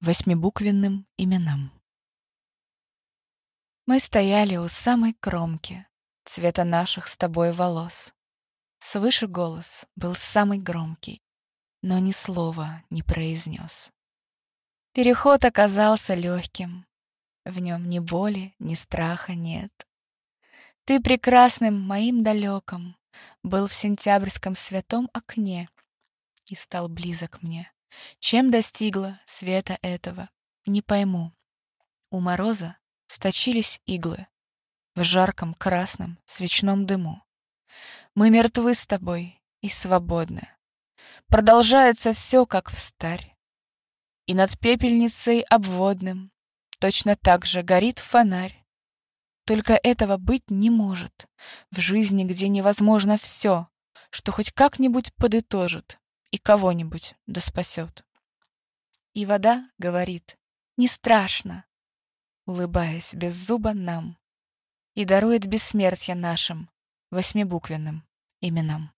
восьмибуквенным именам. Мы стояли у самой кромки цвета наших с тобой волос. Свыше голос был самый громкий, но ни слова не произнес. Переход оказался легким, в нем ни боли, ни страха нет. Ты прекрасным моим далеком был в сентябрьском святом окне и стал близок мне. Чем достигла света этого, не пойму. У мороза сточились иглы в жарком красном свечном дыму. Мы мертвы с тобой и свободны. Продолжается все, как в старь. И над пепельницей обводным точно так же горит фонарь. Только этого быть не может в жизни, где невозможно все, что хоть как-нибудь подытожит и кого-нибудь да спасет. И вода говорит «Не страшно», улыбаясь без зуба нам, и дарует бессмертие нашим восьмибуквенным именам.